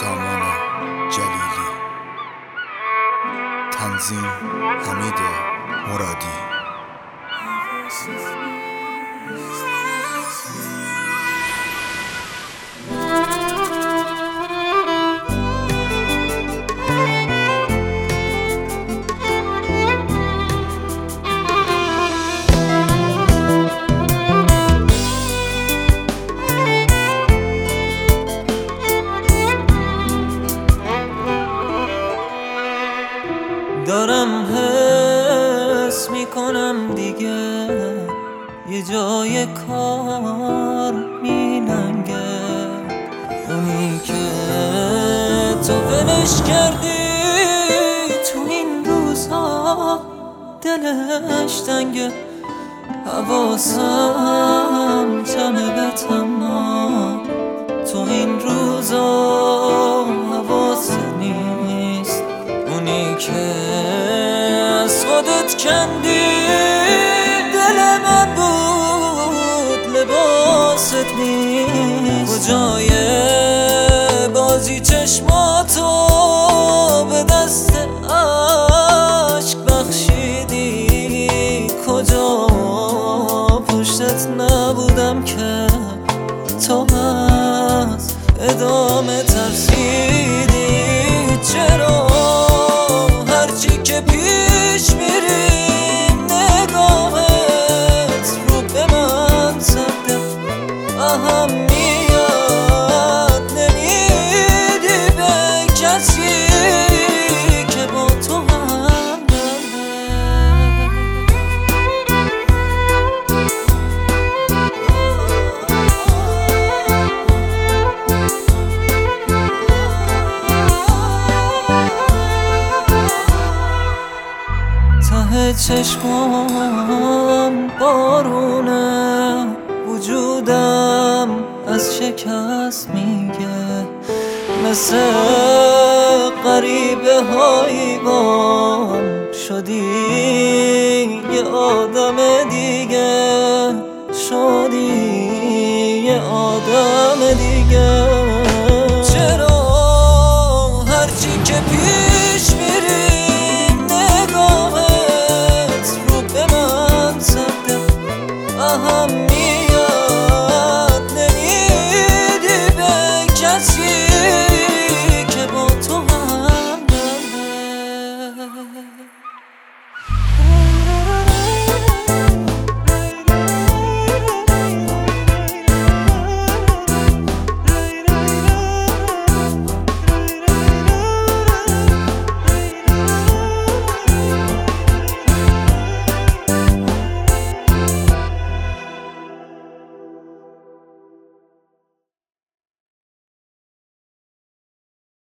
سامان جلیلی. تنظیم حمید مرادی. دارم حس می‌کنم دیگه. یه جای کار میننگه اونی که تو ولش کردی تو این روزها دلش تنگه حواسم جمع به تو این روزا خودت کندی؟ دل من بود لباست نیست کجای بازی چشماتو به دست عشق بخشیدی؟ کجا؟ پشتت نبودم که تو از ادامه ترسیدی. چشمام بارونه وجودم از شکست میگه. مثل قریب هایگان شدی. یه آدم دیگه. شدی یه آدم دیگه. Muhammad